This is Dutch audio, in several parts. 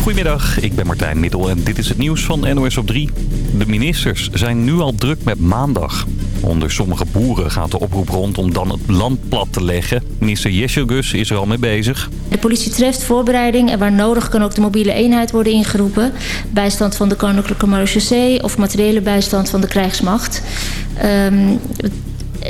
Goedemiddag, ik ben Martijn Middel en dit is het nieuws van NOS op 3. De ministers zijn nu al druk met maandag. Onder sommige boeren gaat de oproep rond om dan het land plat te leggen. Minister Gus is er al mee bezig. De politie treft voorbereiding en waar nodig kan ook de mobiele eenheid worden ingeroepen. Bijstand van de Koninklijke Marechaussee of materiële bijstand van de krijgsmacht. Um,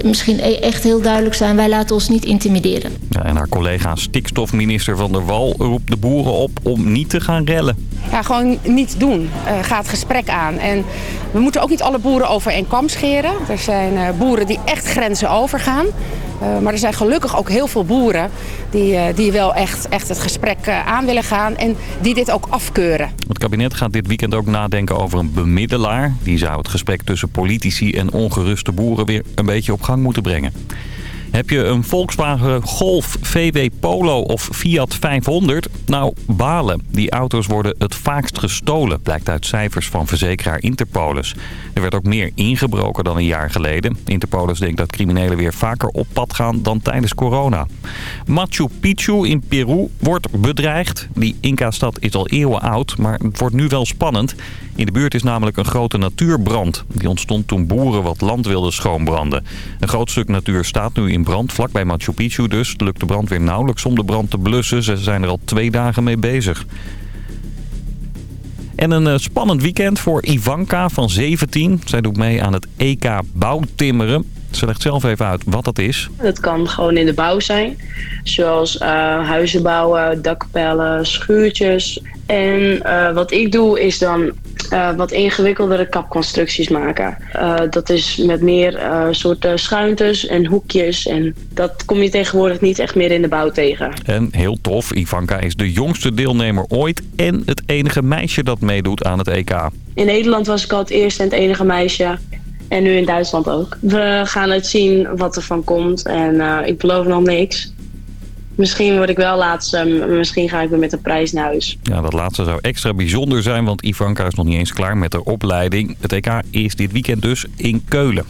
misschien e- echt heel duidelijk zijn. Wij laten ons niet intimideren. Ja, en haar collega stikstofminister Van der Wal roept de boeren op om niet te gaan rellen. Ja, gewoon niet doen. Uh, ga het gesprek aan. En we moeten ook niet alle boeren over één kam scheren. Er zijn uh, boeren die echt grenzen overgaan. Uh, maar er zijn gelukkig ook heel veel boeren die, uh, die wel echt, echt het gesprek uh, aan willen gaan en die dit ook afkeuren. Het kabinet gaat dit weekend ook nadenken over een bemiddelaar. Die zou het gesprek tussen politici en ongeruste boeren weer een beetje op gang moeten brengen. Heb je een Volkswagen Golf, VW Polo of Fiat 500? Nou, balen. Die auto's worden het vaakst gestolen, blijkt uit cijfers van verzekeraar Interpolis. Er werd ook meer ingebroken dan een jaar geleden. Interpolis denkt dat criminelen weer vaker op pad gaan dan tijdens corona. Machu Picchu in Peru wordt bedreigd. Die Inca-stad is al eeuwen oud, maar het wordt nu wel spannend. In de buurt is namelijk een grote natuurbrand. Die ontstond toen boeren wat land wilden schoonbranden. Een groot stuk natuur staat nu in brand, vlakbij Machu Picchu dus. Lukt de brandweer nauwelijks om de brand te blussen. Ze zijn er al twee dagen mee bezig. En een eh, spannend weekend voor Ivanka van 17. Zij doet mee aan het EK bouwtimmeren. Ze legt zelf even uit wat dat is. Het kan gewoon in de bouw zijn. Zoals uh, huizen bouwen, dakpellen, schuurtjes. En uh, wat ik doe is dan uh, wat ingewikkeldere kapconstructies maken. dat is met meer soorten schuintes en hoekjes. En dat kom je tegenwoordig niet echt meer in de bouw tegen. En heel tof, Ivanka is de jongste deelnemer ooit en het enige meisje dat meedoet aan het EK. In Nederland was ik al het eerste en het enige meisje. En nu in Duitsland ook. We gaan het zien wat er van komt. En uh, ik beloof nog niks. Misschien word ik wel laatste, misschien ga ik weer met een prijs naar huis. Ja, dat laatste zou extra bijzonder zijn, want Ivanka is nog niet eens klaar met haar opleiding. Het EK is dit weekend dus in Keulen.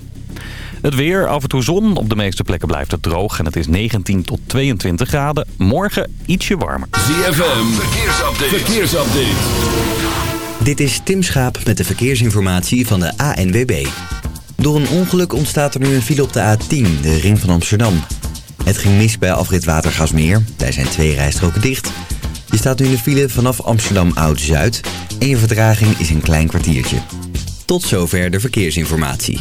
Het weer, af en toe zon. Op de meeste plekken blijft het droog en het is 19 tot 22 graden. Morgen ietsje warmer. ZFM, verkeersupdate. verkeersupdate. Dit is Tim Schaap met de verkeersinformatie van de ANWB. Door een ongeluk ontstaat er nu een file op de A10, de ring van Amsterdam. Het ging mis bij afrit Watergasmeer. Daar zijn twee rijstroken dicht. Je staat nu in de file vanaf Amsterdam Oud-Zuid. En je vertraging is een klein kwartiertje. Tot zover de verkeersinformatie.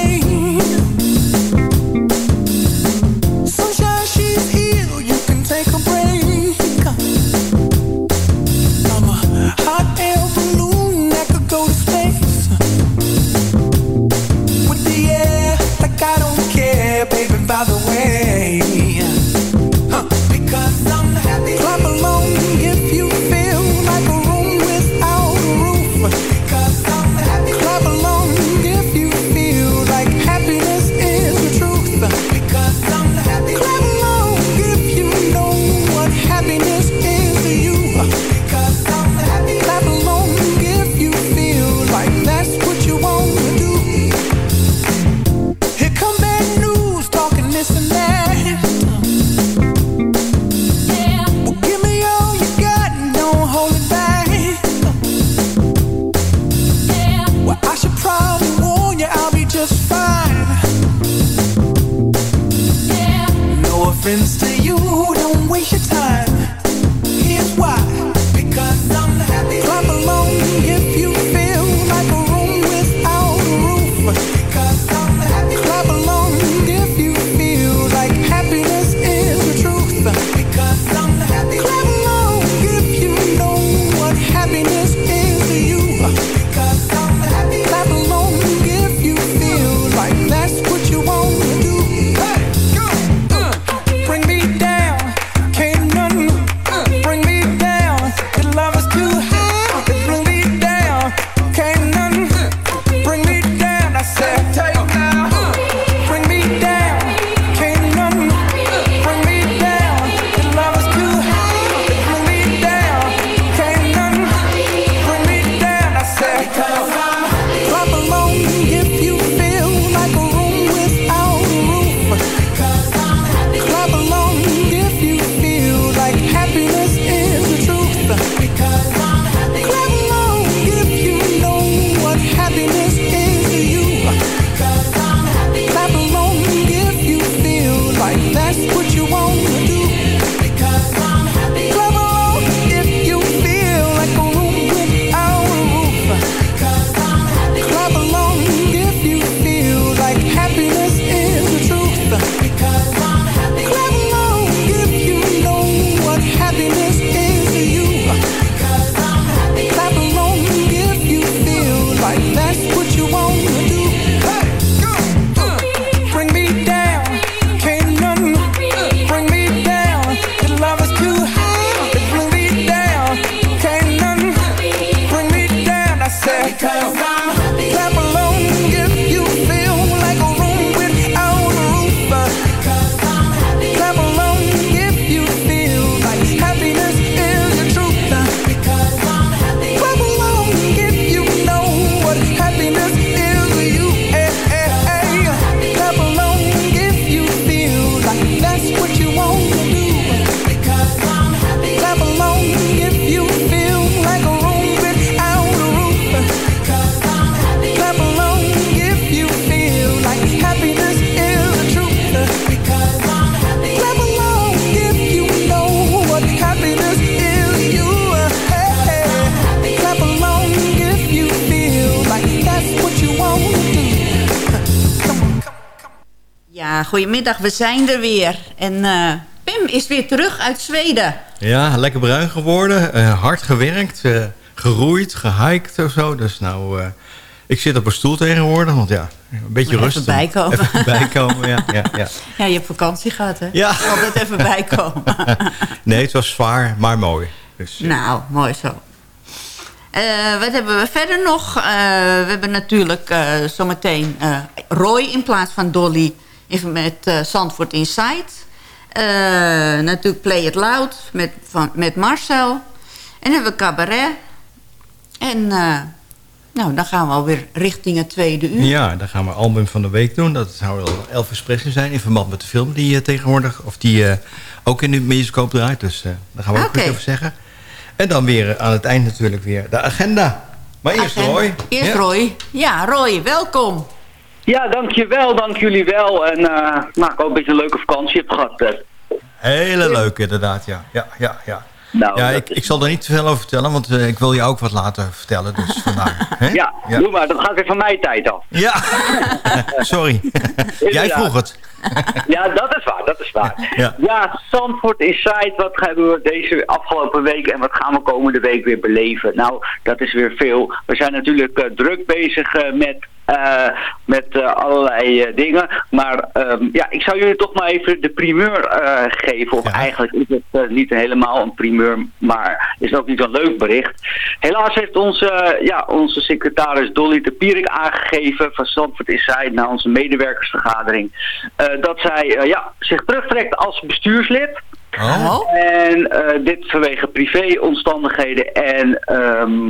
Goedemiddag. We zijn er weer. En eh, Pim is weer terug uit Zweden. Ja, lekker bruin geworden. eh, hard gewerkt. eh, geroeid, gehiked of zo. Dus nou, ik zit op een stoel tegenwoordig. Want ja, een beetje Moet rust. even bijkomen. Even bijkomen, ja. ja, ja. Ja, je hebt vakantie gehad, hè? Ja. Altijd even bijkomen. Nee, het was zwaar, maar mooi. Dus, nou, mooi zo. Wat hebben we verder nog? We hebben natuurlijk zometeen Roy in plaats van Dolly even met eh Zandvoort Inside. Eh, natuurlijk Play It Loud met, van, met Marcel. En dan hebben we Cabaret. En eh, nou, dan gaan we alweer richting het tweede uur. Ja, dan gaan we album van de week doen. Dat zou wel Elvis Presley zijn in verband met de film die eh, tegenwoordig... of die ook in de bioscoop draait. Dus daar gaan we ook iets over zeggen. En dan weer aan het eind natuurlijk weer de agenda. Maar eerst Agenda. Roy. Eerst Ja. Roy. Ja, Roy, welkom. Ja, dankjewel, dank jullie wel. En eh nou, ik hoop dat je een leuke vakantie hebt gehad. Hele leuk inderdaad, ja. Ja, ja, ja. Nou, ja, ik, ik zal er niet te veel over vertellen, want eh, ik wil je ook wat laten vertellen. Dus vandaar. hè? Ja, ja. doe maar, dat gaat weer van mijn tijd af. Ja, sorry. Jij vroeg het. Ja, dat is waar, dat is waar. Ja. Ja, Zandvoort Inside, wat hebben we deze afgelopen week en wat gaan we komende week weer beleven? Nou, dat is weer veel. We zijn natuurlijk eh, druk bezig met, met eh, allerlei eh, dingen. Maar ehm, ja, ik zou jullie toch maar even de primeur eh, geven. Of eigenlijk is het eh, niet helemaal een primeur, maar is het ook niet een leuk bericht. Helaas heeft onze, eh, ja, onze secretaris Dolly de Pierik aangegeven van Zandvoort Inside na onze medewerkersvergadering. eh, dat zij eh, ja, zich terugtrekt als bestuurslid. Oh. En eh, dit vanwege privéomstandigheden. En, ehm,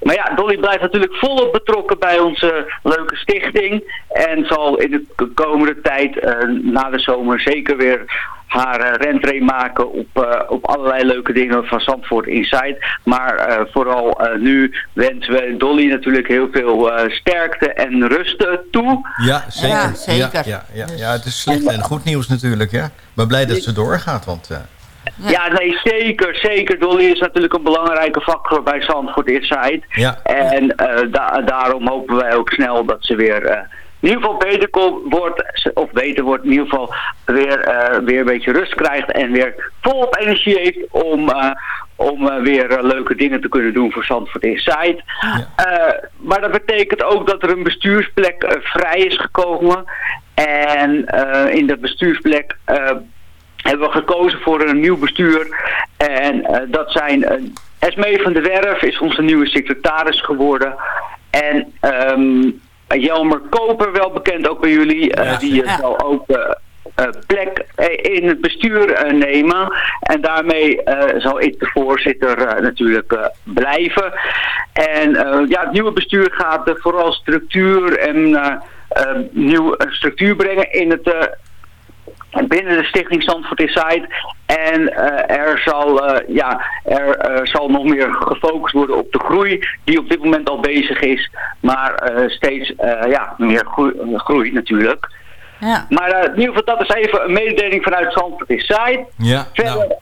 maar ja, Dolly blijft natuurlijk volop betrokken bij onze leuke stichting. En zal in de komende tijd eh, na de zomer zeker weer haar uh, rentree maken op, uh, op allerlei leuke dingen van Zandvoort Inside. Maar uh, vooral nu wensen we Dolly natuurlijk heel veel sterkte en rust toe. Ja, zeker. Ja, zeker. Ja, ja, ja, ja, het is slecht en goed nieuws natuurlijk. Ja. Maar blij dat ze doorgaat, want... uh, ja. ja, nee, zeker, zeker. Dolly is natuurlijk een belangrijke factor bij Zandvoort Inside. Ja. En da daarom hopen wij ook snel dat ze weer in ieder geval beter wordt, of beter wordt, in ieder geval weer, uh, weer een beetje rust krijgt en weer volop energie heeft om, uh, om uh, weer leuke dingen te kunnen doen voor Zandvoort Inside. Ja. maar dat betekent ook dat er een bestuursplek vrij is gekomen en in dat bestuursplek hebben we gekozen voor een nieuw bestuur en dat zijn Esmee van der Werf is onze nieuwe secretaris geworden en um, Jelmer Koper, wel bekend ook bij jullie, uh, ja, die ja. zal ook uh, uh, plek in het bestuur nemen. En daarmee zal ik de voorzitter natuurlijk blijven. En ja, het nieuwe bestuur gaat vooral structuur en nieuw structuur brengen in het binnen de stichting Zandvoort Inside. En uh, er, zal, uh, ja, er uh, zal nog meer gefocust worden op de groei die op dit moment al bezig is. Maar steeds ja, meer groei, groei natuurlijk. Ja. Maar in ieder geval dat is even een mededeling vanuit Zandvoort Inside. Ja, Verder, nou.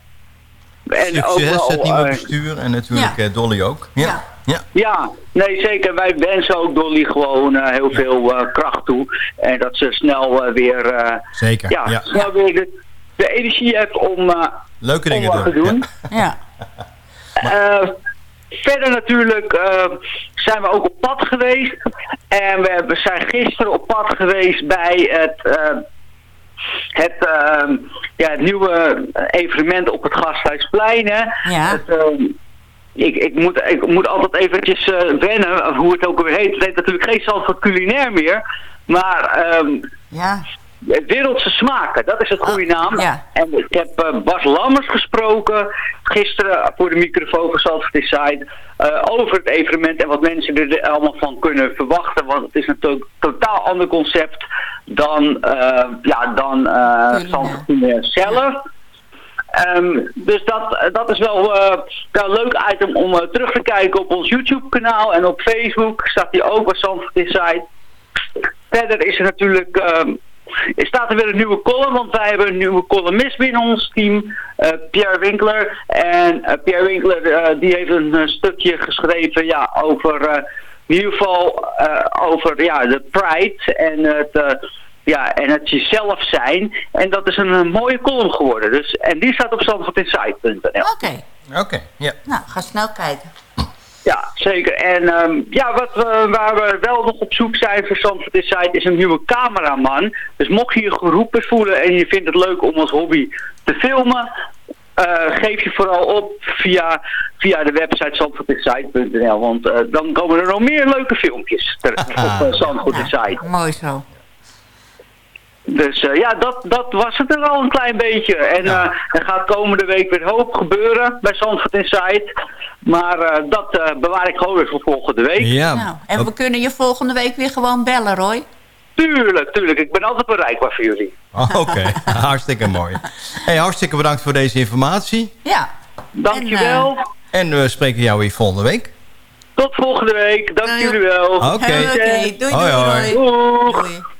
en Succes, ook wel, het nieuwe bestuur en natuurlijk ja. Dolly ook. Ja. ja. Ja. ja, nee zeker. Wij wensen ook Dolly gewoon uh, heel veel uh, kracht toe. En dat ze snel uh, weer, zeker. Ja, ja. snel weer de, de, energie heeft om, Leuke om dingen te doen. Ja. verder natuurlijk zijn we ook op pad geweest. En we, we zijn gisteren op pad geweest bij het het, uh, ja, het nieuwe evenement op het Gasthuisplein. Hè? Ja. Het, uh, ik, ik, moet, ik moet altijd eventjes uh, wennen hoe het ook alweer heet. Het heet natuurlijk geen Zandvoort culinair meer. Maar um, ja. Wereldse Smaken, dat is het goede naam. Oh, ja. En ik heb uh, Bas Lammers gesproken gisteren voor de microfoon van Zandvoort Inside uh, over het evenement en wat mensen er allemaal van kunnen verwachten. Want het is een to totaal ander concept dan, uh, ja, dan Zandvoort zelf. Um, dus dat, dat is wel uh, een leuk item om uh, terug te kijken op ons YouTube kanaal en op Facebook staat die ook bij Zandvoort Inside. Verder is er natuurlijk, um, staat er weer een nieuwe column, want wij hebben een nieuwe columnist binnen ons team, uh, Pierre Winkler. En Pierre Winkler die heeft een stukje geschreven ja, over, in ieder geval over ja, de Pride en het Ja, en het jezelf zijn. En dat is een, mooie column geworden. Dus, en die staat op zandvoortinsight.nl. Oké. Oké, ja. Nou, ga snel kijken. Ja, zeker. En ehm, ja, wat we, waar we wel nog op zoek zijn voor Zandvoort Insight is een nieuwe cameraman. Dus mocht je je geroepen voelen en je vindt het leuk om als hobby te filmen... eh, geef je vooral op via, via de website zandvoortinsight.nl. Want eh, dan komen er nog meer leuke filmpjes terecht op uh, Zandvoort Insight. Mooi zo. Dus eh, ja, dat, dat was het er al een klein beetje. En eh, er gaat komende week weer hoop gebeuren bij Zandvoort Insight. Maar eh, dat eh, bewaar ik gewoon weer voor volgende week. Nou, en we kunnen je volgende week weer gewoon bellen, Roy. Tuurlijk, tuurlijk. Ik ben altijd bereikbaar voor jullie. Oh, Oké, hartstikke mooi. Hey, hartstikke bedankt voor deze informatie. Ja. Dankjewel. En we spreken jou weer volgende week. Tot volgende week. Dank jullie wel. Oké. Doei, Hoi, hoi. Doeg. It's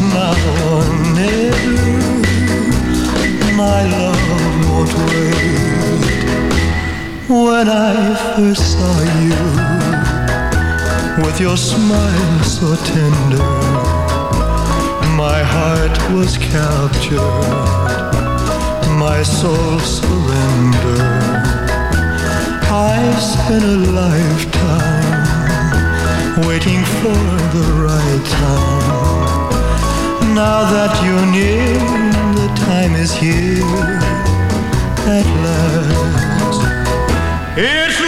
now or never. My love won't wait. When I first saw you with your smile so tender, my heart was captured, my soul surrendered. I've spent a lifetime waiting for the right time. Now that you're near, the time is here at last. It's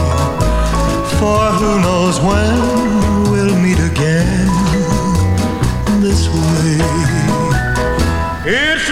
For who knows when we'll meet again this way. It's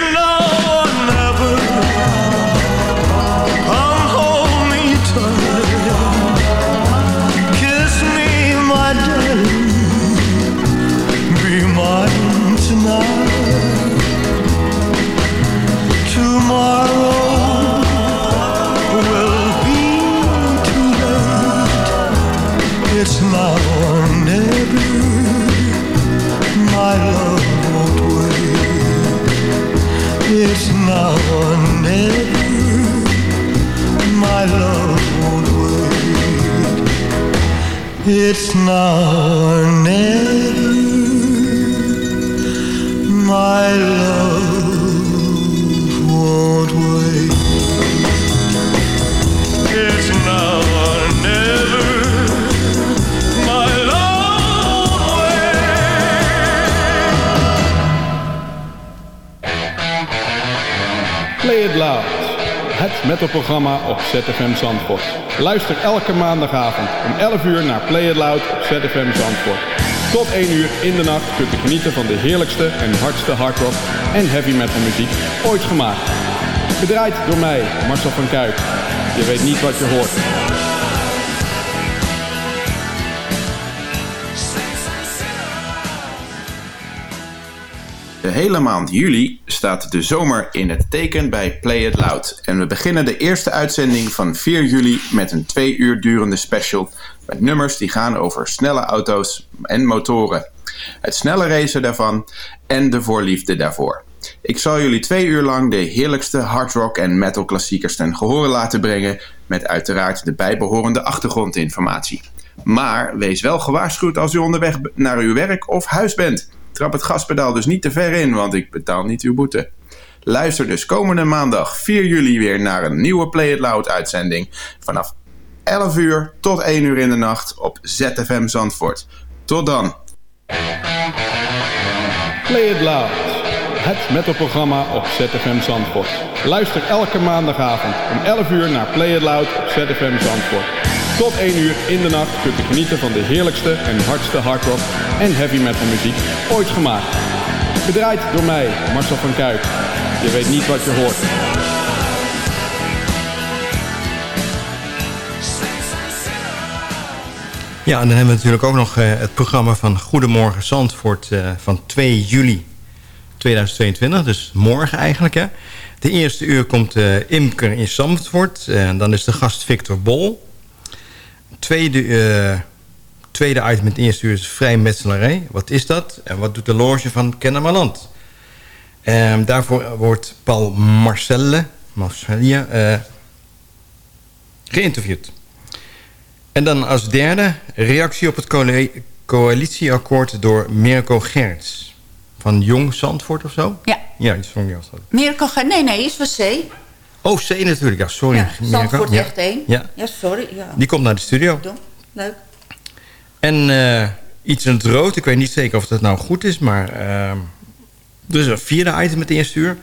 It's now or never. My love Het metalprogramma op ZFM Zandvoort. Luister elke maandagavond om 11 uur naar Play It Loud op ZFM Zandvoort. Tot 1 uur in de nacht kunt u genieten van de heerlijkste en hardste hardrock en heavy metal muziek ooit gemaakt. Gedraaid door mij, Marcel van Kuijk. Je weet niet wat je hoort. De hele maand juli staat de zomer in het teken bij Play It Loud. En we beginnen de eerste uitzending van 4 juli met een twee uur durende special met nummers die gaan over snelle auto's en motoren. Het snelle racen daarvan en de voorliefde daarvoor. Ik zal jullie twee uur lang de heerlijkste hardrock en metal klassiekers ten gehore laten brengen, met uiteraard de bijbehorende achtergrondinformatie. Maar wees wel gewaarschuwd als u onderweg naar uw werk of huis bent. Trap het gaspedaal dus niet te ver in, want ik betaal niet uw boete. Luister dus komende maandag 4 juli weer naar een nieuwe Play It Loud uitzending vanaf 11 uur tot 1 uur in de nacht op ZFM Zandvoort. Tot dan. Play It Loud. Het metalprogramma op ZFM Zandvoort. Luister elke maandagavond om 11 uur naar Play It Loud op ZFM Zandvoort. Tot 1 uur in de nacht kunt u genieten van de heerlijkste en hardste hardrock en heavy metal muziek ooit gemaakt. Gedraaid door mij, Marcel van Kuijk. Je weet niet wat je hoort. Ja, en dan hebben we natuurlijk ook nog eh, het programma van Goedemorgen Zandvoort eh, van 2 juli 2022. Dus morgen eigenlijk. Hè. De eerste uur komt uh, Imker in Zandvoort. En dan is de gast Victor Bol. Tweede, uh, tweede item in het eerste uur is vrijmetselarij. Wat is dat? En wat doet de loge van Kennemerland? Um, daarvoor wordt Paul Marcelle, Marcelle uh, geïnterviewd. En dan als derde reactie op het coalitieakkoord door Mirko Gerts. Van Jong Zandvoort of zo? Ja. Ja, iets van Jong Zandvoort. Mirko Gerts, nee, nee, is van C. Oh, C natuurlijk, ja, sorry. Ja, Zandvoort Mirko. echt één. Ja. ja, sorry. Ja. Die komt naar de studio. Leuk. En uh, iets in het rood, ik weet niet zeker of dat nou goed is, maar... Uh, dus een vierde item het eerste uur.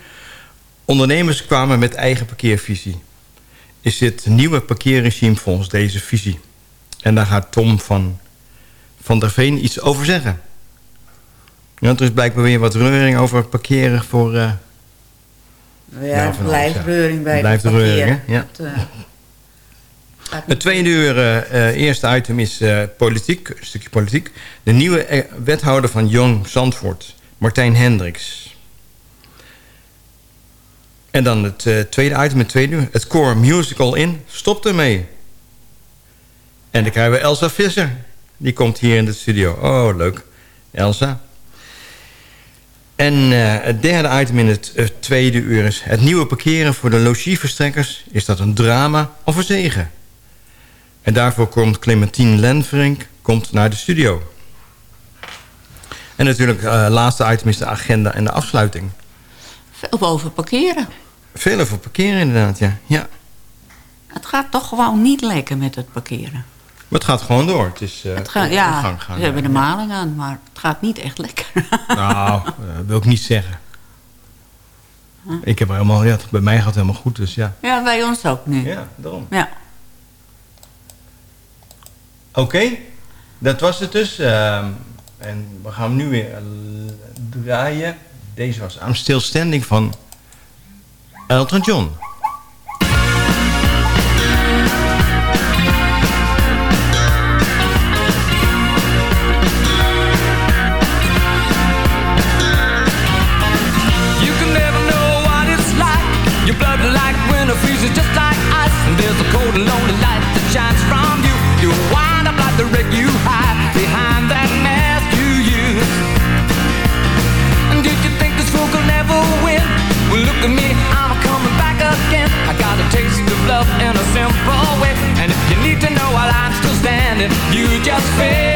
Ondernemers kwamen met eigen parkeervisie. Is dit nieuwe parkeerregime volgens deze visie? En daar gaat Tom van, van der Veen iets over zeggen. Ja, er is blijkbaar weer wat reuring over parkeren voor... Uh, ja, ja blijft reuring bij blijft het reuring, hè? Ja. Het, uh, het tweede uur, uh, eerste item is politiek, een stukje politiek. De nieuwe wethouder van Jong Zandvoort, Martijn Hendricks. En dan het uh, tweede item, het tweede uur. Het core musical in. Stop ermee. En dan krijgen we Elsa Visser. Die komt hier in de studio. Oh, leuk. Elsa. En uh, het derde item in het uh, tweede uur is... het nieuwe parkeren voor de logieverstrekkers. Is dat een drama of een zegen? En daarvoor komt Clementine Lenverink komt naar de studio. En natuurlijk, het uh, laatste item is de agenda en de afsluiting. Veel over parkeren. Veel over parkeren inderdaad, ja. ja. Het gaat toch gewoon niet lekker met het parkeren. Maar het gaat gewoon door. Het is, uh, het gaat, ja, gang gaan, we hebben de maling aan, maar het gaat niet echt lekker. nou, dat wil ik niet zeggen. Huh? Ik heb helemaal, ja, bij mij gaat het helemaal goed, dus ja. Ja, bij ons ook nu. Ja, daarom. Ja. Oké, okay, dat was het dus. Uh, en we gaan nu weer draaien. Deze was I'm Still Standing van Elton John. Just like ice. And there's a cold and lonely light that shines from you. You wind up like the wreck you hide behind that mask you use. And did you think this fool could never win? Well, look at me, I'm coming back again. I got a taste of love in a simple way. And if you need to know while I'm still standing, you just fade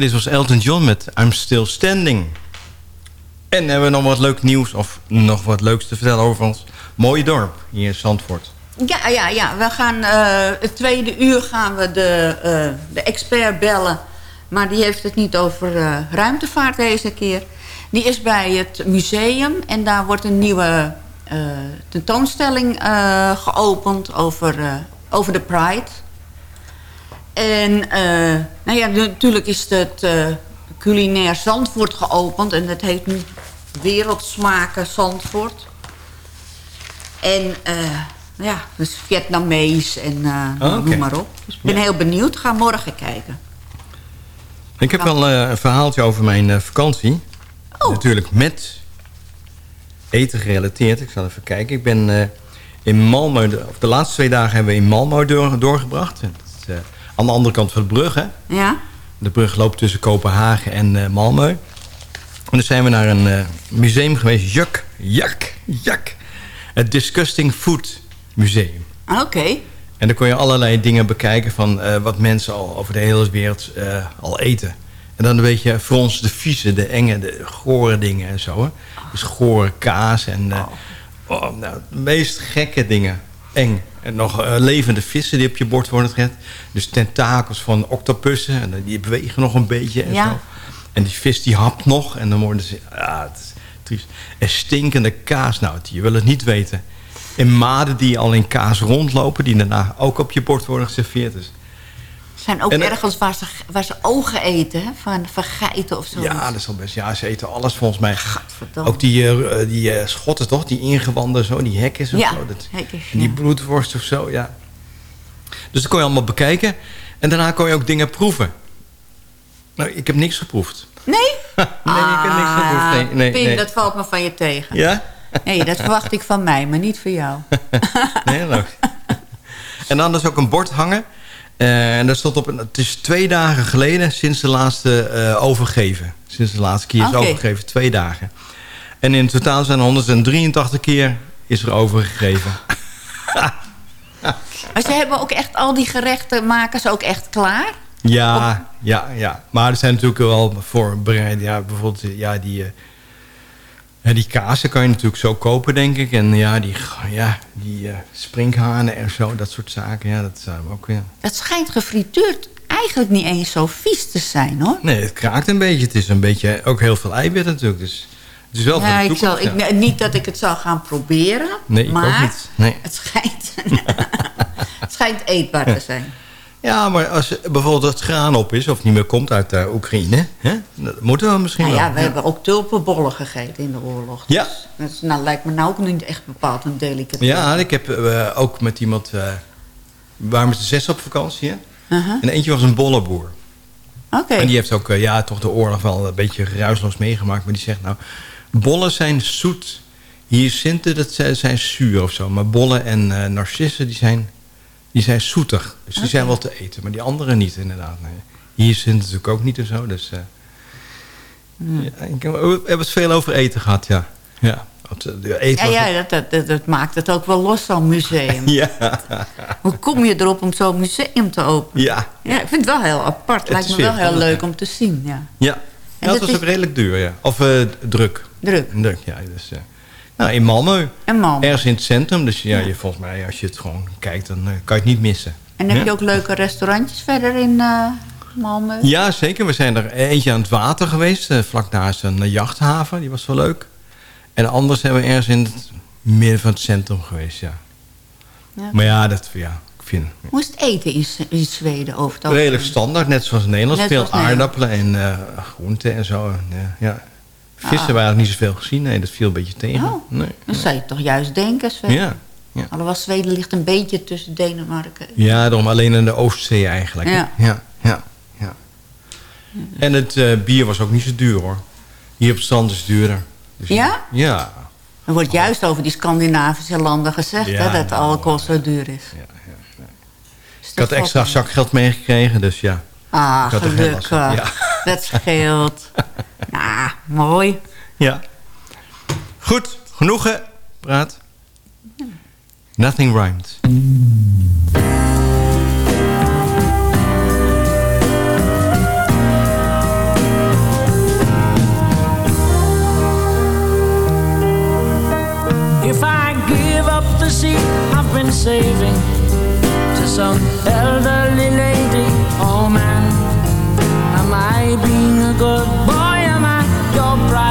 Dit was Elton John met I'm Still Standing. En hebben we nog wat leuk nieuws of nog wat leuks te vertellen over ons mooie dorp hier in Zandvoort. Ja, ja, ja. We gaan, eh, het tweede uur gaan we de, eh, de expert bellen. Maar die heeft het niet over eh, ruimtevaart deze keer. Die is bij het museum. En daar wordt een nieuwe tentoonstelling geopend over, over de Pride. En nou ja, natuurlijk is het culinair Zandvoort geopend. En dat heet nu Wereldsmaken Zandvoort. En ja, dus Vietnamees en uh, Oh, noem maar op. Dus ik ben Ja. heel benieuwd. Ga morgen kijken. Ik heb wel eh, een verhaaltje over mijn eh, vakantie. Natuurlijk met eten gerelateerd. Ik zal even kijken. Ik ben eh, in Malmö... De, laatste twee dagen hebben we in Malmö door, doorgebracht. Eh, aan de andere kant van de brug, hè. Ja? De brug loopt tussen Kopenhagen en eh Malmö. En dan zijn we naar een eh, museum geweest. Jak, jak, jak. Het Disgusting Food Museum. Oké. En dan kon je allerlei dingen bekijken van eh, wat mensen al over de hele wereld al eten. En dan een beetje Frans de vieze, de enge, de gore dingen en zo. Hè. Dus gore kaas en eh, oh, nou, de meest gekke dingen. Eng. En nog eh, levende vissen die op je bord worden gezet. Dus tentakels van octopussen. En die bewegen nog een beetje en Ja. zo. En die vis die hapt nog. En dan worden ze... Ja, het is triest. En stinkende kaas. Nou, je wil het niet weten. En maden die al in kaas rondlopen... die daarna ook op je bord worden geserveerd. Dus zijn ook En, eh, ergens waar ze, waar ze ogen eten? Van, van geiten of zo. ja, dat is wel best. Ja, ze eten alles volgens mij. Ook die, eh, die eh, schotten toch? Die ingewanden zo, die hekjes of Ja, zo. Dat, hekjes, en die bloedworst of zo, ja. Dus dat kon je allemaal bekijken. En daarna kon je ook dingen proeven. Nou, ik heb niks geproefd. Nee? nee, ik heb niks geproefd. Nee, nee, Pim, nee. dat valt me van je tegen. Ja? Nee, dat verwacht ik van mij, maar niet van jou. Nee, leuk. en dan is ook een bord hangen. Eh, en daar stond op, een- het is twee dagen geleden sinds de laatste eh, overgeven. Sinds de laatste keer is Oké. overgegeven, twee dagen. En in totaal zijn er 183 keer is er overgegeven. Maar ze hebben ook echt al die gerechten, maken ze ook echt klaar? Ja, ja, ja. Maar er zijn natuurlijk wel voorbereid. Ja, bijvoorbeeld, ja, die, eh, ja, die kazen kan je natuurlijk zo kopen, denk ik. En ja, die, ja, die eh, sprinkhanen en zo, dat soort zaken. Ja, dat zijn ook weer. Het schijnt gefrituurd eigenlijk niet eens zo vies te zijn, hoor. Nee, het kraakt een beetje. Het is een beetje ook heel veel eiwit natuurlijk. Dus het is wel Ja, ik zal, ik, ja. niet dat ik het zou gaan proberen. Nee, ik maar ook niet. Nee. Het, schijnt, het schijnt eetbaar te zijn. Ja, maar als bijvoorbeeld het graan op is... of niet meer komt uit de Oekraïne... Hè, dat moeten we misschien Nou wel. ja, we hebben ook tulpenbollen gegeten in de oorlog. Ja. Dat is, nou, lijkt me nou ook niet echt bepaald een delicatesse. Ja, ik heb eh, ook met iemand... eh, we waren met z'n zes op vakantie, hè? Uh-huh. En eentje was een bollenboer. Oké. En die heeft ook, eh, ja, toch de oorlog wel een beetje geruisloos meegemaakt. Maar die zegt, nou, bollen zijn zoet. Hyacinten, dat zijn, zijn zuur of zo. Maar bollen en eh, narcissen, die zijn, die zijn zoetig. Dus die zijn wel te eten. Maar die andere niet, inderdaad. Nee. Hyacinten natuurlijk ook niet en zo. Dus, eh, ja, ik, we hebben het veel over eten gehad, ja. Ja, Want, eh, eten Ja, ja dat, dat, dat, dat maakt het ook wel los, zo'n museum. ja. Hoe kom je erop om zo'n museum te openen? Ja. Ja, ik vind het wel heel apart. Het Lijkt is me wel heel leuk ja. om te zien, ja. Ja, En ja dat dat was is- ook redelijk duur, ja. Of eh, druk. Druk. Druk, ja. Dus, eh, nou, in Malmö. En Malmö. Ergens in het centrum. Dus ja, Je, volgens mij, als je het gewoon kijkt, dan eh, kan je het niet missen. En heb Ja? je ook leuke restaurantjes verder in eh Malmö? Ja, zeker. We zijn er eentje aan het water geweest. eh, vlak naast een jachthaven. Die was wel leuk. En anders zijn we ergens in het midden van het centrum geweest, ja. Ja. Maar ja, dat, ja, ik vind... Hoe is het eten in, Zweden over het Redelijk standaard, net zoals in Nederland. Net Veel aardappelen en groenten en zo. Ja. Vissen Ah. eigenlijk niet zoveel gezien. Nee, dat viel een beetje tegen. Oh, Nee. Dan zou je toch juist denken, Zweden. Ja, ja. Alhoewel Zweden ligt een beetje tussen Denemarken. Ja, daarom alleen in de Oostzee eigenlijk. Ja. Ja, ja, ja. En het eh, bier was ook niet zo duur hoor. Hier op het strand is het duurder. Dus Ja? Ja. Er wordt juist over die Scandinavische landen gezegd Ja, hè, dat nou, alcohol zo duur is. Dus Ik had extra zakgeld meegekregen, dus ja. Ah, gelukkig. Ja. Dat scheelt. nou, mooi. Ja. Goed, genoegen. Praat. Nothing rhymes. If I give up the seat I've been saving To some elderly lady oh man Am I being a good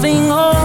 Nothing old,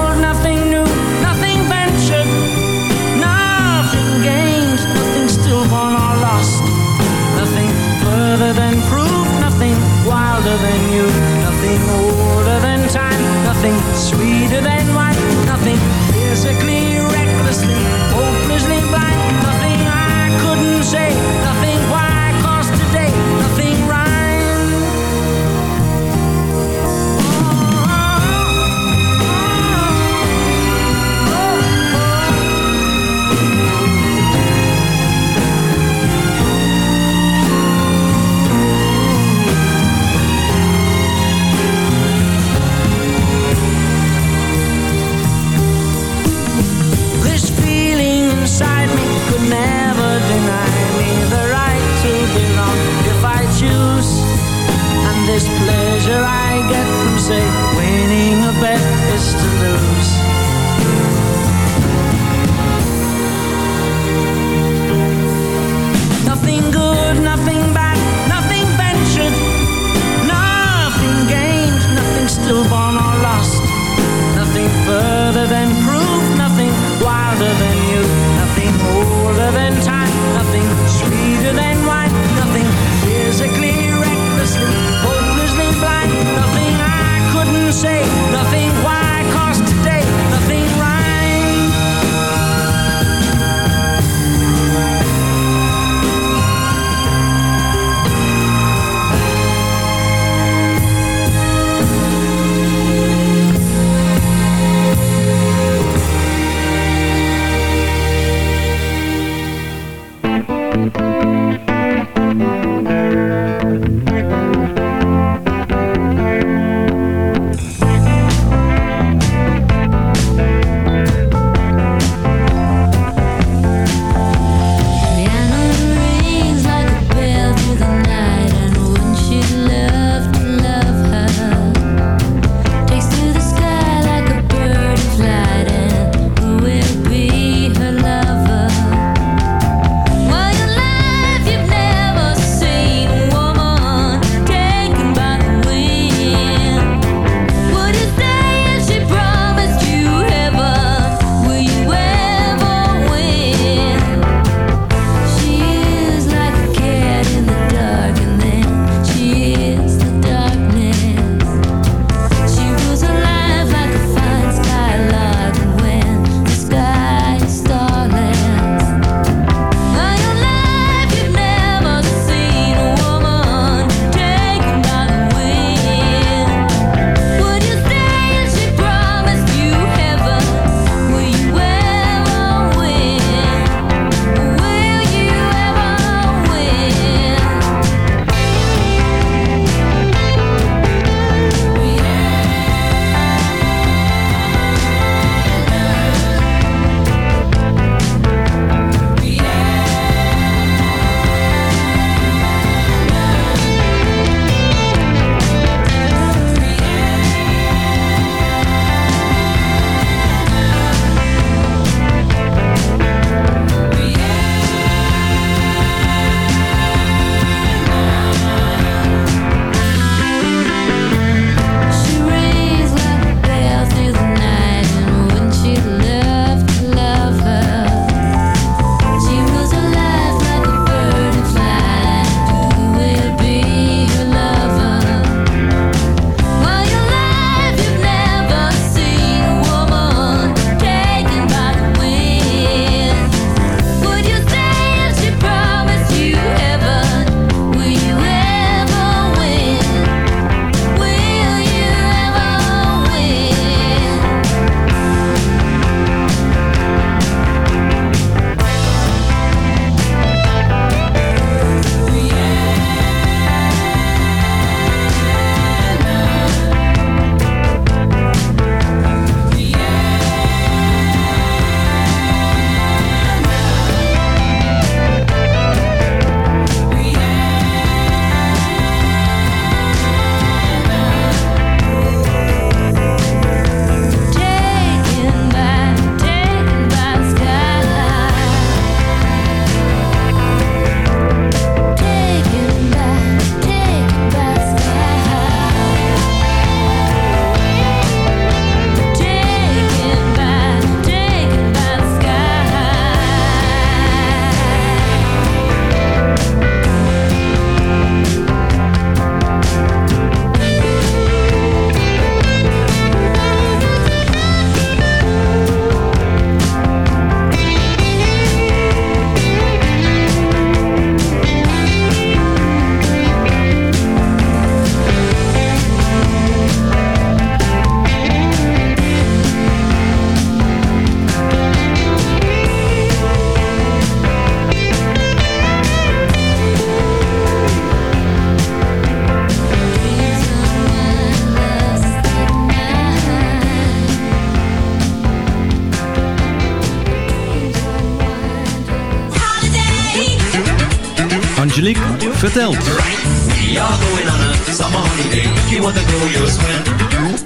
vertelt.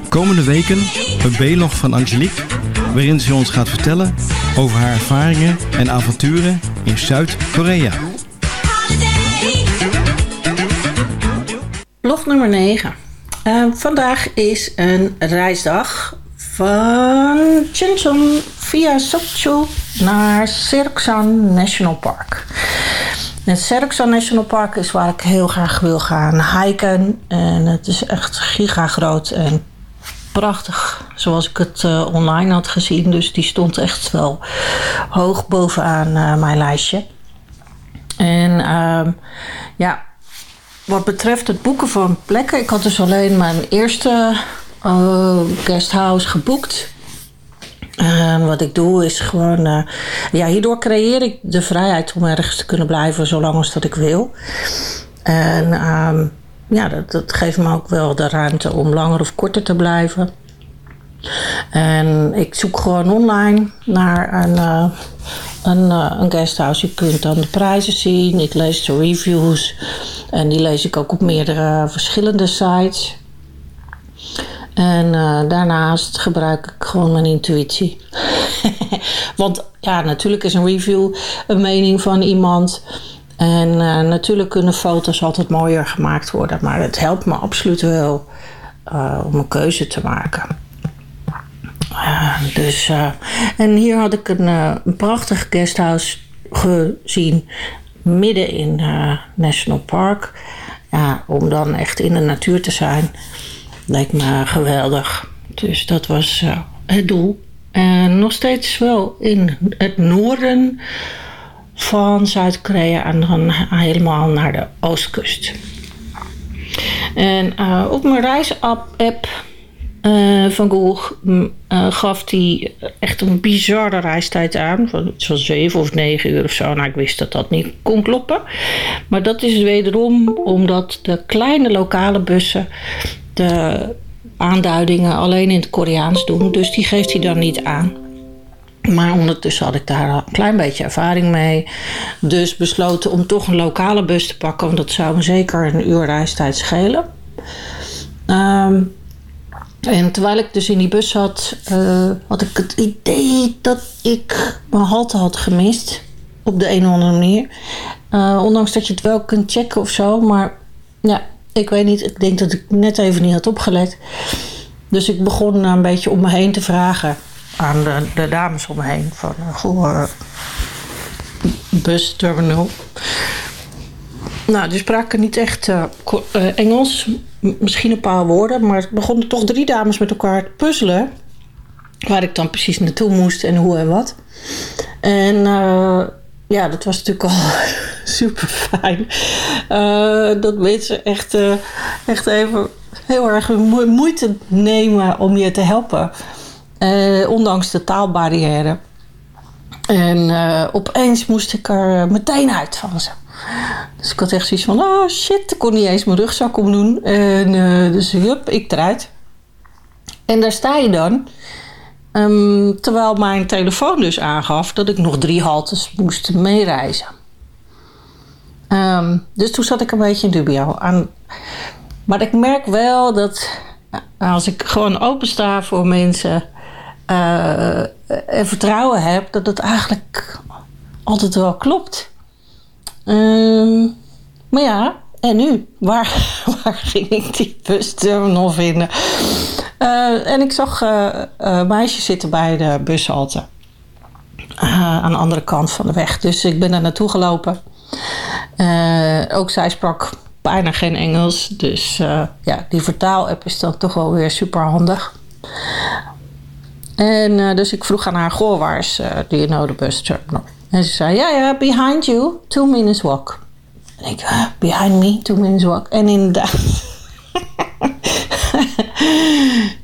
Komende weken een B-log van Angelique, waarin ze ons gaat vertellen over haar ervaringen en avonturen in Zuid-Korea. Blog nummer 9. Eh, vandaag is een reisdag van Chuncheon via Sokcho naar Seoksan National Park. Het Seoksan National Park is waar ik heel graag wil gaan hiken. En het is echt giga groot en prachtig zoals ik het eh, online had gezien. Dus die stond echt wel hoog bovenaan eh, mijn lijstje. En ehm, ja, wat betreft het boeken van plekken, ik had dus alleen mijn eerste uh, guesthouse geboekt. En wat ik doe is gewoon, uh, ja, hierdoor creëer ik de vrijheid om ergens te kunnen blijven zolang als dat ik wil. En uh, ja, dat, dat geeft me ook wel de ruimte om langer of korter te blijven. En ik zoek gewoon online naar een, uh, een, een guesthouse. Je kunt dan de prijzen zien. Ik lees de reviews. En die lees ik ook op meerdere verschillende sites. En uh, daarnaast gebruik ik gewoon mijn intuïtie. Want ja, natuurlijk is een review een mening van iemand. En uh, natuurlijk kunnen foto's altijd mooier gemaakt worden. Maar het helpt me absoluut wel uh, om een keuze te maken. dus, en hier had ik een, een prachtig guesthouse gezien. Midden in National Park. Ja, om dan echt in de natuur te zijn lijkt me geweldig. Dus dat was uh, het doel. En nog steeds wel in het noorden van Zuid-Korea en dan helemaal naar de oostkust. En uh, op mijn reisapp uh, van Google gaf die echt een bizarre reistijd aan. Van 7 of 9 uur of zo. Nou, ik wist dat dat niet kon kloppen. Maar dat is wederom omdat de kleine lokale bussen aanduidingen alleen in het Koreaans doen. Dus die geeft hij dan niet aan. Maar ondertussen had ik daar een klein beetje ervaring mee. Dus besloten om toch een lokale bus te pakken. Want dat zou me zeker een uur reistijd schelen. Um, en terwijl ik dus in die bus zat, uh, had ik het idee dat ik mijn halte had gemist. Op de een of andere manier. Uh, ondanks dat je het wel kunt checken of zo. Maar ja, ik weet niet. Ik denk dat ik net even niet had opgelet. Dus ik begon een beetje om me heen te vragen aan de, dames om me heen. Van, goh, uh, busterminal. Nou, die spraken niet echt uh, Engels. Misschien een paar woorden. Maar het begonnen toch drie dames met elkaar te puzzelen. Waar ik dan precies naartoe moest en hoe en wat. En ja, dat was natuurlijk al super fijn. Uh, dat mensen echt, uh, echt even heel erg moeite nemen om je te helpen. Uh, ondanks de taalbarrière. En opeens moest ik er meteen uit van ze. Dus ik had echt zoiets van, oh shit, ik kon niet eens mijn rugzak omdoen. En dus jup, ik eruit. En daar sta je dan. Um, terwijl mijn telefoon dus aangaf dat ik nog drie haltes moest meereizen. Um, dus toen zat ik een beetje in dubio. Aan, maar ik merk wel dat als ik gewoon opensta voor mensen uh, en vertrouwen heb, dat het eigenlijk altijd wel klopt. Um, maar ja, en nu? Waar, waar ging ik die busterminal vinden? Uh, en ik zag uh, uh, meisjes zitten bij de bushalte. aan de andere kant van de weg. Dus ik ben daar naartoe gelopen. ook zij sprak bijna geen Engels. Dus ja, die vertaal-app is dan toch wel weer super handig. En dus ik vroeg aan haar, goh, waar is do you know the bus terminal? En ze zei, ja, ja, behind you, two minutes walk. En ik, huh, behind me, two minutes walk. En inderdaad...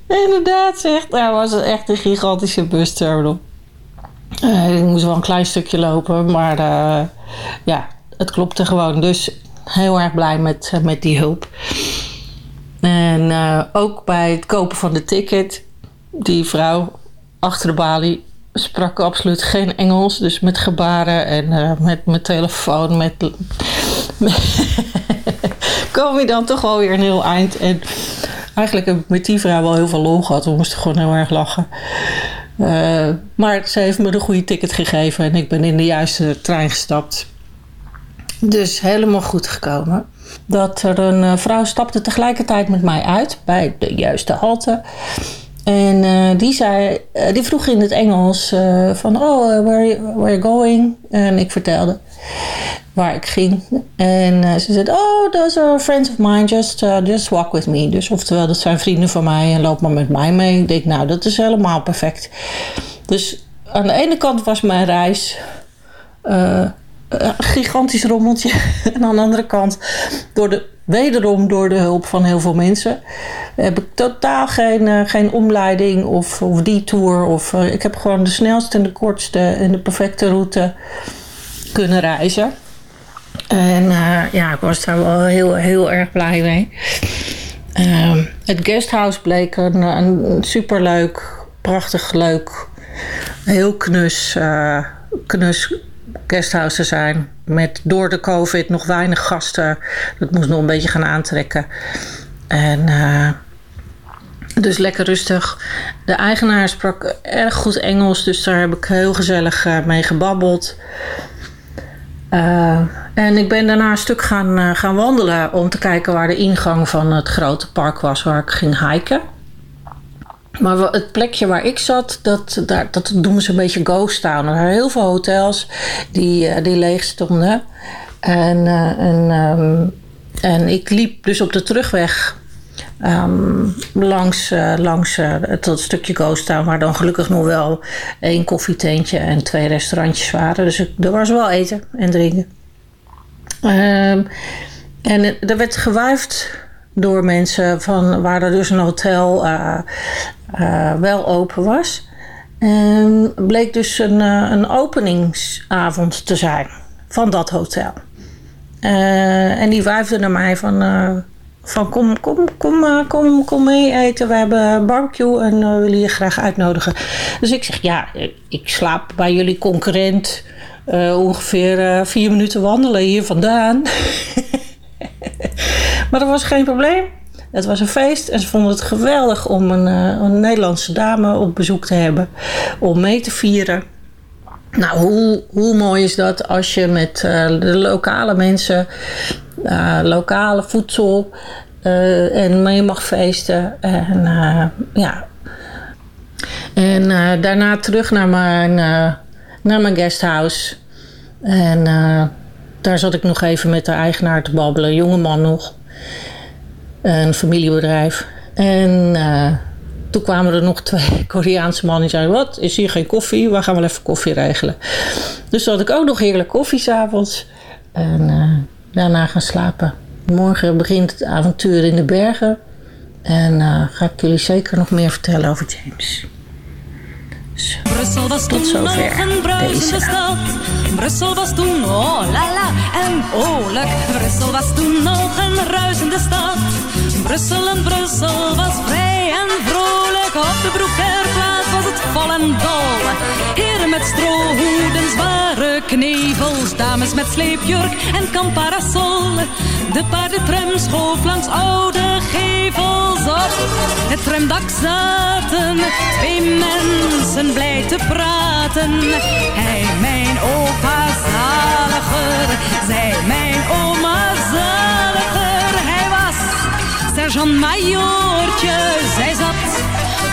inderdaad, zegt, nou was het echt een gigantische busterminal. Uh, ik moest wel een klein stukje lopen, maar uh, ja, het klopte gewoon. Dus heel erg blij met, met die hulp. En ook bij het kopen van de ticket, die vrouw achter de balie sprak absoluut geen Engels. Dus met gebaren en met mijn telefoon, met kom je dan toch wel weer een heel eind. En eigenlijk heb ik met die vrouw wel heel veel lol gehad. We moesten gewoon heel erg lachen. Uh, maar ze heeft me de goede ticket gegeven en ik ben in de juiste trein gestapt. Dus helemaal goed gekomen. Dat er een uh, vrouw stapte tegelijkertijd met mij uit bij de juiste halte. En uh, die, zei, die vroeg in het Engels van, oh, where, where are you going? En ik vertelde waar ik ging. En ze zei, oh, those are friends of mine, just, just walk with me. Dus oftewel, dat zijn vrienden van mij en loop maar met mij mee. Ik denk, nou, dat is helemaal perfect. Dus aan de ene kant was mijn reis een gigantisch rommeltje. en aan de andere kant, door de, wederom door de hulp van heel veel mensen, heb ik totaal geen, geen omleiding of, of detour. Of, ik heb gewoon de snelste en de kortste en de perfecte route kunnen reizen. En uh, ja, ik was daar wel heel, heel erg blij mee. Uh, het guesthouse bleek een, een superleuk, prachtig leuk, heel knus, knus guesthouse te zijn. Met door de COVID nog weinig gasten. Dat moest nog een beetje gaan aantrekken. En uh, dus lekker rustig. De eigenaar sprak erg goed Engels, dus daar heb ik heel gezellig mee gebabbeld. Uh, en ik ben daarna een stuk gaan, gaan wandelen om te kijken waar de ingang van het grote park was waar ik ging hiken. Maar het plekje waar ik zat, dat, daar, dat noemen ze een beetje ghost town. Er waren heel veel hotels die, uh, die leeg stonden. En, en, um, en ik liep dus op de terugweg Um, langs, uh, langs het stukje Ghost Town, waar dan gelukkig nog wel één koffietentje en twee restaurantjes waren. Dus er was wel eten en drinken. Um, en er werd gewuifd door mensen van waar er dus een hotel uh, wel open was. En bleek dus een, een openingsavond te zijn van dat hotel. en die wuifde naar mij van van kom, kom, kom, kom, kom mee eten. We hebben barbecue en uh, willen je graag uitnodigen. Dus ik zeg, ja, ik slaap bij jullie concurrent ongeveer vier minuten wandelen hier vandaan. maar dat was geen probleem. Het was een feest en ze vonden het geweldig om een, een Nederlandse dame op bezoek te hebben. Om mee te vieren. Nou, hoe, hoe mooi is dat als je met de lokale mensen uh, lokale voedsel en mee mag feesten. En ja. En daarna terug naar mijn, naar mijn guesthouse. En daar zat ik nog even met de eigenaar te babbelen, jonge man nog. Een familiebedrijf. En toen kwamen er nog twee Koreaanse mannen die zeiden: Wat, is hier geen koffie? We gaan wel even koffie regelen. Dus had ik ook nog heerlijk koffie s'avonds. En daarna gaan slapen. Morgen begint het avontuur in de bergen. En uh, ga ik jullie zeker nog meer vertellen over James. Dus, Brussel was tot zover een bruisende stad. Brussel was toen, oh la la, en oorlijk. Brussel was toen nog een ruisende stad. Brussel en Brussel was vrij en vrolijk. Op de Broekerplaats vol en dol. Heren met strohoeden, zware knevels. Dames met sleepjurk en kamparasol. De paardentram schoof langs oude gevels op. Het tramdak zaten twee mensen blij te praten. Hij, mijn opa zaliger, zij, mijn oma zaliger. Hij was sergeant majoortje, zij zat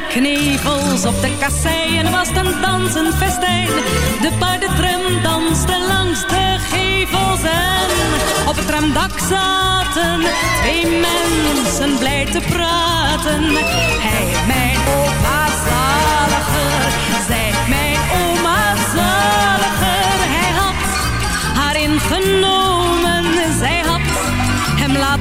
knevels op de kasseien was een dansend festijn. De paardentram danste langs de gevels en op het tramdak zaten twee mensen blij te praten. Hij, mijn opa zaliger, zij, mijn oma zaliger. Hij had haar ingenomen,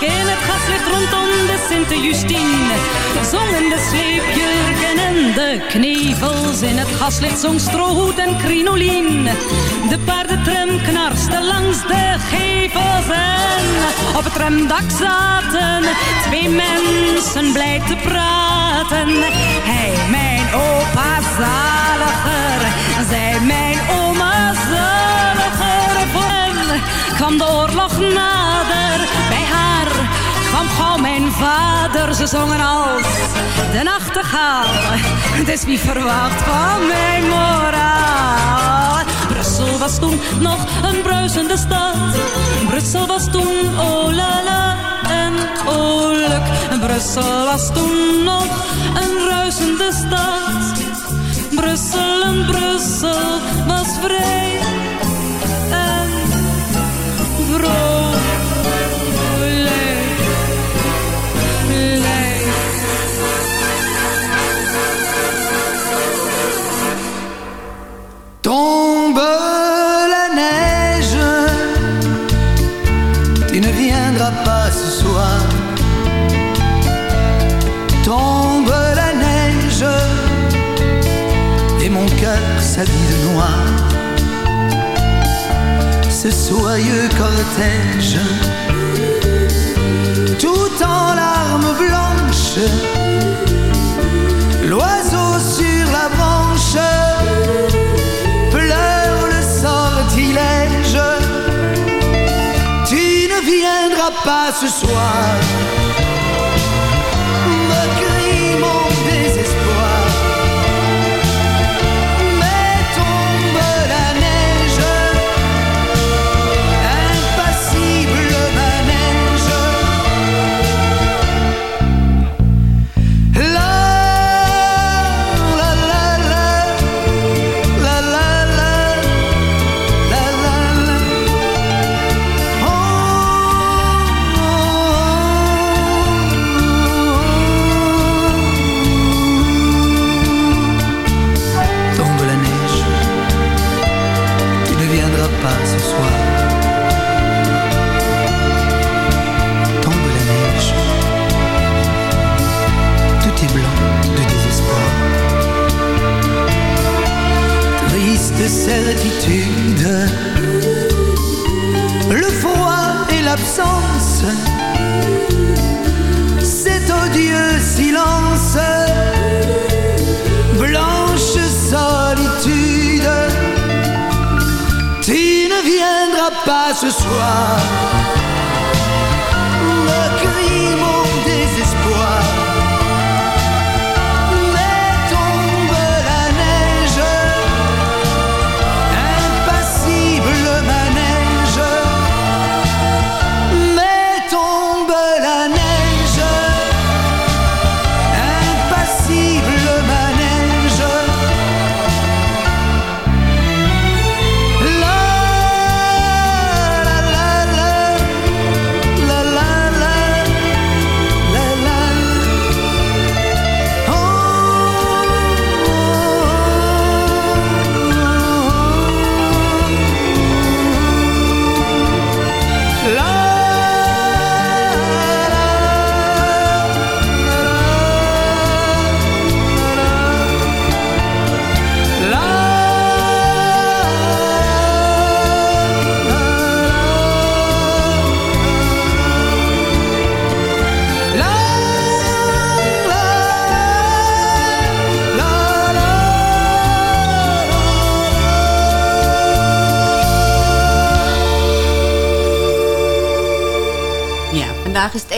in het gaslicht rondom de Sint-Justine. Zongen de sleepjurken en de knevels in het gaslicht zong strohoed en crinolien. De paardentram knarste langs de gevels en op het tramdak zaten twee mensen blij te praten. Hij, mijn opa zaliger, zij, mijn oma zaliger. Hem kwam de oorlog nader bij kwam mijn vader, ze zongen als de nachtegaal. Dus wie verwacht van mijn moraal? Brussel was toen nog een bruisende stad. Brussel was toen, oh la la, en oh luk. Brussel was toen nog een ruisende stad. Brussel en Brussel was vrij pas ce soir. Tombe la neige, et mon cœur s'habille noir. Ce soyeux cortège, tout en larmes blanches, l'oiseau sur la branche viendra pas ce soir. Le froid et l'absence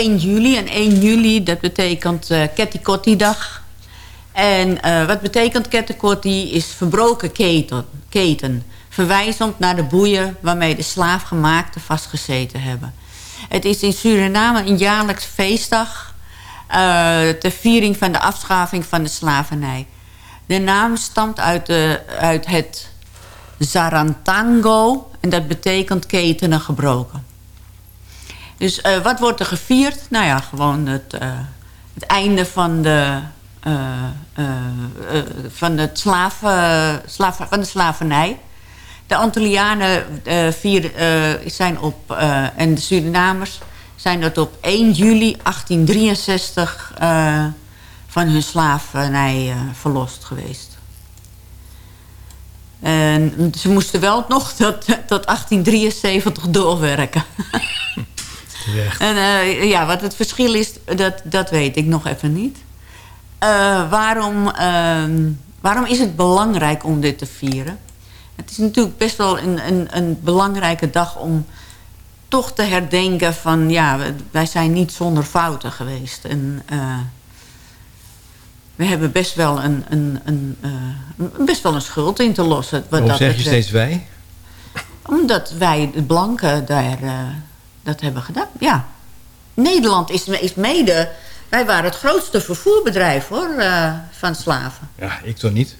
1 juli. En 1 juli, dat betekent uh, Ketikotti-dag. En eh, wat betekent Ketikotti is verbroken keten, keten. Verwijzend naar de boeien waarmee de slaafgemaakten vastgezeten hebben. Het is in Suriname een jaarlijks feestdag... uh, ter viering van de afschafing van de slavernij. De naam stamt uit, de, uit het Zarantango. En dat betekent ketenen gebroken. Dus eh, wat wordt er gevierd? Nou ja, gewoon het, eh, het einde van de, eh, van, het slaven, van de slavernij. De Antillianen eh, zijn op, en de Surinamers zijn dat op 1 juli 1863 eh, van hun slavernij verlost geweest. En ze moesten wel nog tot, tot 1873 doorwerken. En eh, ja, wat het verschil is, dat, dat weet ik nog even niet. Eh, waarom, ehm, waarom is het belangrijk om dit te vieren? Het is natuurlijk best wel een, een, een belangrijke dag om toch te herdenken van... ja, wij zijn niet zonder fouten geweest. En eh, we hebben best wel een, een, een, best wel een schuld in te lossen. Wat Waarom dat zeg je betreft. steeds wij? Omdat wij, de blanken, daar, dat hebben gedaan. Ja. Nederland is, is mede... Wij waren het grootste vervoerbedrijf hoor, eh, van slaven. Ja, ik toch niet.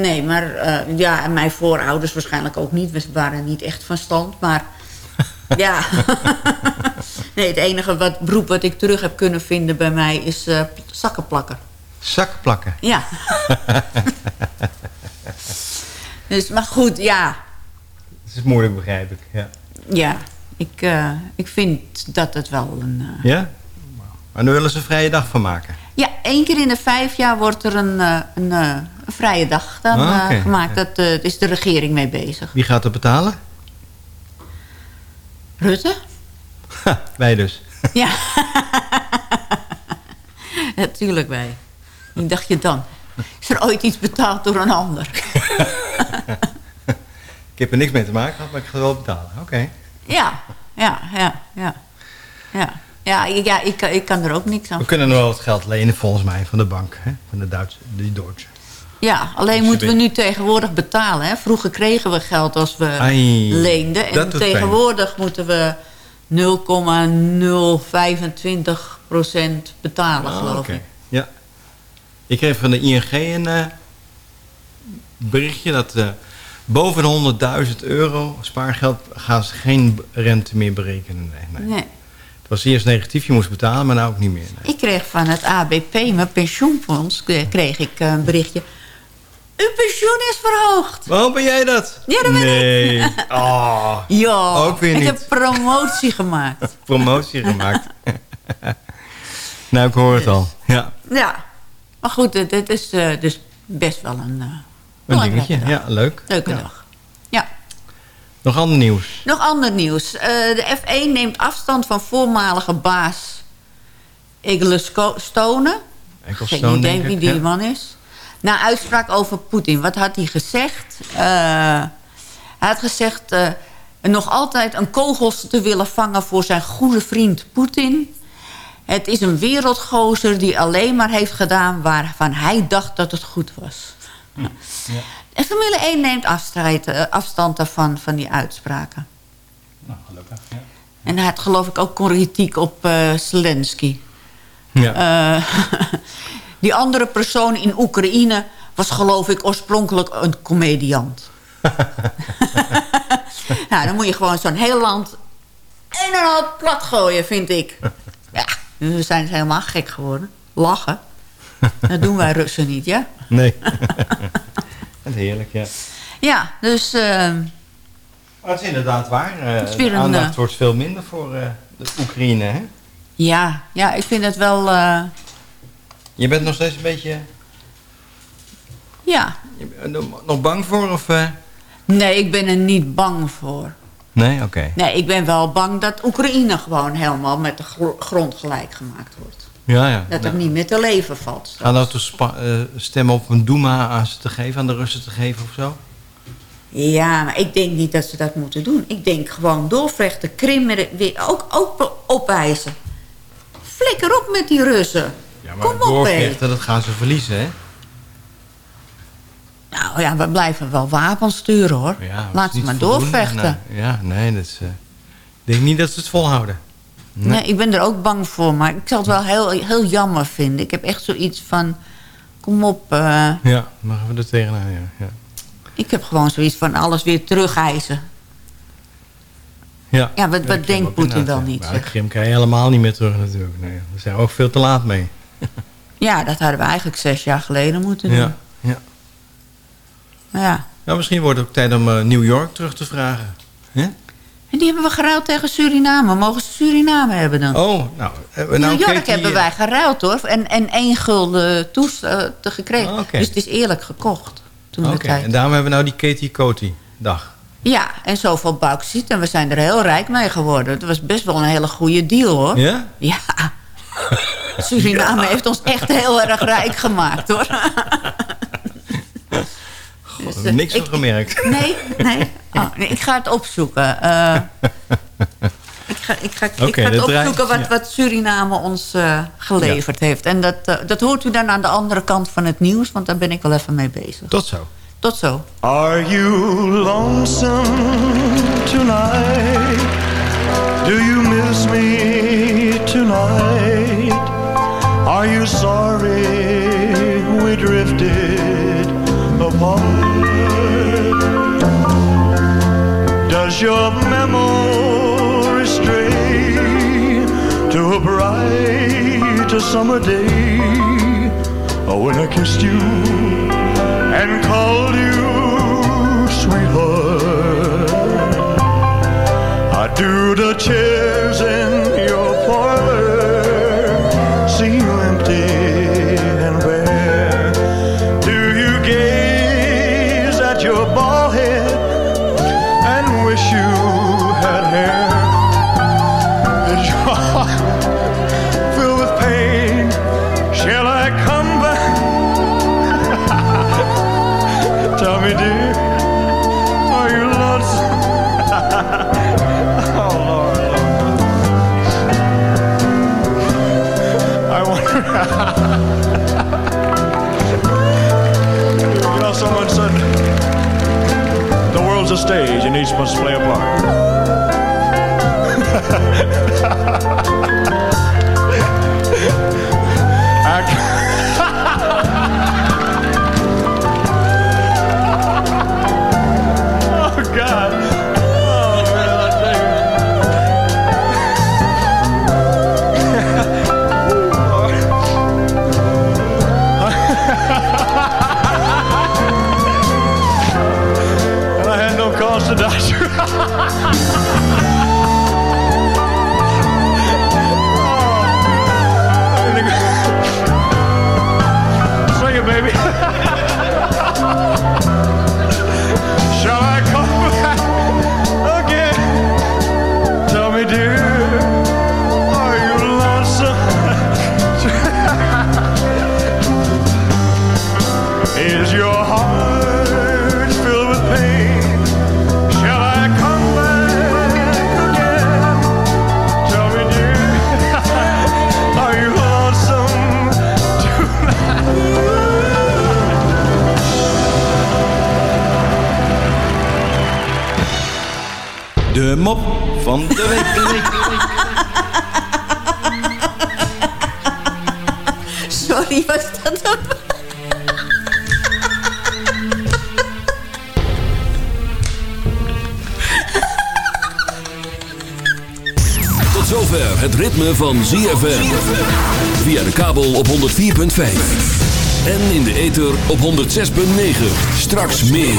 Nee, maar eh, ja, en mijn voorouders waarschijnlijk ook niet. We waren niet echt van stand, maar ja. nee, het enige wat, beroep wat ik terug heb kunnen vinden bij mij is eh, zakkenplakker. Zakplakken. Ja. dus, maar goed, ja. Dat is moeilijk, begrijp ik. Ja. Ja, ik, eh, ik vind dat het wel een... eh, ja? Maar nu willen ze een vrije dag van maken. Ja, één keer in de vijf jaar wordt er een, eh, een, een vrije dag dan, Ah, gemaakt. Dat is de regering mee bezig. Wie gaat dat betalen? Rutte? Ha, wij dus. Ja. Natuurlijk wij. Wie dacht je dan? Is er ooit iets betaald door een ander? Ik heb er niks mee te maken gehad, maar ik ga wel betalen. Oké. Ja, ja, ja, ja. Ja, ja, ik- ja ik, ik kan er ook niks aan. We kunnen nog wel wat geld lenen volgens mij van de bank. Hè? Van de Duitse, die Duitse. Ja, alleen moeten we nu tegenwoordig betalen. Hè? Vroeger kregen we geld als we Ai, leenden. En pijn. tegenwoordig moeten we 0,025 procent betalen, Ah, geloof ik. Ja. Ik kreeg van de ING een eh, berichtje dat eh, boven de 100.000 euro spaargeld gaan ze geen rente meer berekenen. Nee, nee. Nee. Het was eerst negatief, je moest betalen, maar nou ook niet meer. nee. Ik kreeg van het ABP, mijn pensioenfonds, kreeg ik een berichtje. Uw pensioen is verhoogd. Waarom ben jij dat? Ja, dat ben nee. ik. Oh, Ja, Ook weer ik niet. heb promotie gemaakt. promotie gemaakt. nou, ik hoor het al. Ja, Ja, maar goed, dit is eh, dus best wel een eh een dingetje. Ja, leuk. Leuke Ja. dag. Ja. Nog ander nieuws. Nog ander nieuws. Eh, de F1 neemt afstand van voormalige baas. Ecclestone, Geen idee denk ik, wie die ja. man is. Na uitspraak over Poetin. Wat had hij gezegd? Eh, hij had gezegd eh, nog altijd een kogels te willen vangen voor zijn goede vriend Poetin. Het is een wereldgozer die alleen maar heeft gedaan waarvan hij dacht dat het goed was. En Formule 1 neemt afstrijd, eh, afstand daarvan, van die uitspraken. Nou, gelukkig. Ja. En hij had geloof ik ook kritiek op eh Zelensky. Ja. Eh, die andere persoon in Oekraïne was geloof ik oorspronkelijk een comediant. nou, dan moet je gewoon zo'n heel land een en al plat gooien, vind ik. Ja, we zijn helemaal gek geworden. Lachen. Dat doen wij Russen niet, ja? Nee. Heerlijk, ja. Ja, dus... eh, Maar het is inderdaad waar. weer de aandacht eh, wordt veel minder voor eh, de Oekraïne, hè? ja, ja, ik vind het wel... Je bent nog steeds een beetje... ja, nog bang voor, of... nee, ik ben er niet bang voor. Nee, oké. Nee, ik ben wel bang dat Oekraïne gewoon helemaal met de gro- grond gelijk gemaakt wordt. Ja, ja. Dat het niet meer te leven valt. Gaan nou toch spa- eh, stemmen op een Doema aan ze te geven, aan de Russen te geven of zo? Ja, maar ik denk niet dat ze dat moeten doen. Ik denk gewoon doorvechten, Krim weer- ook, ook opeisen. Flikker op met die Russen. Ja, maar Kom op, dat gaan ze verliezen, hè? Nou ja, we blijven wel wapens sturen hoor. Ja, dat Laat ze maar voldoende. doorvechten. Nou, ja, nee, dat is... eh, ik denk niet dat ze het volhouden. Nee. ik ben er ook bang voor, maar ik zal het wel heel, heel jammer vinden. Ik heb echt zoiets van, kom op. eh, Ja, mogen we er tegenaan, ja. ja. Ik heb gewoon zoiets van alles weer terugeisen. Ja, Ja, wat, wat denkt Poetin wel niet? Maar. Krim krijg je helemaal niet meer terug natuurlijk. Nee, daar zijn we ook veel te laat mee. Ja, dat hadden we eigenlijk zes jaar geleden moeten doen. Ja, ja. Ja. Nou, misschien wordt het ook tijd om eh, New York terug te vragen. Hè? En die hebben we geruild tegen Suriname. Mogen ze Suriname hebben dan? Oh, nou... hebben we nou New York hebben wij geruild hoor. En, en één gulden toest eh, te gekregen. Oh. Dus het is eerlijk gekocht. Toen de Oké, tijd. en daarom hebben we nou die Katie Coty dag. Ja, en zoveel bauxiet. En we zijn er heel rijk mee geworden. Het was best wel een hele goede deal hoor. Ja? Ja. Suriname heeft ons echt heel erg rijk gemaakt hoor. Heb ik niks van gemerkt. Nee, nee. Oh, nee, ik ga het opzoeken. Eh, ik ga, ik ga, ik Oké, ga het draait- opzoeken wat, ja. wat Suriname ons eh, geleverd heeft. En dat, eh, dat hoort u dan aan de andere kant van het nieuws. Want daar ben ik wel even mee bezig. Tot zo. Tot zo. Are you lonesome tonight? Do you miss me tonight? Are you sorry we drifted apart? Your memory stray to a bright summer day Oh when I kissed you and called you sweetheart. I do the chairs a stage and each must play a part. baby. van de week. De week, de week. Sorry, was dat een... Tot zover het ritme van ZFM. Via de kabel op 104.5. En in de ether op 106.9. Straks meer.